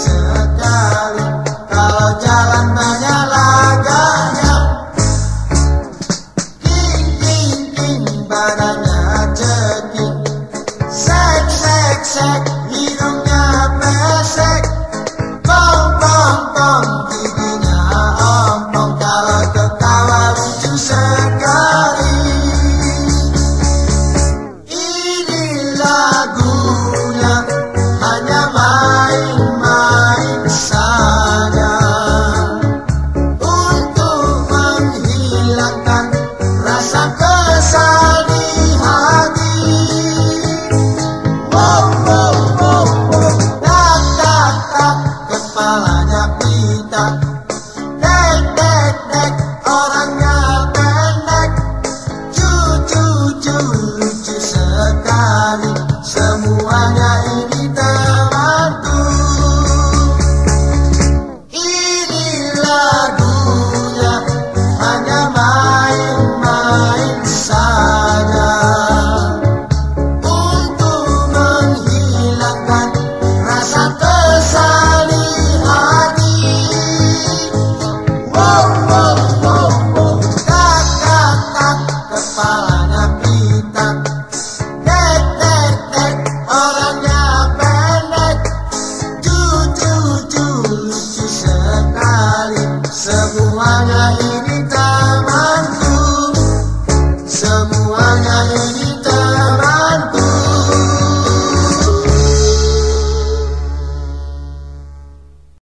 sekali. Kalau jalan banyak laganya. King king king badannya ceking sek sek sek hidungnya pesek. Tong tong Semuanya ini tamanku Semuanya ini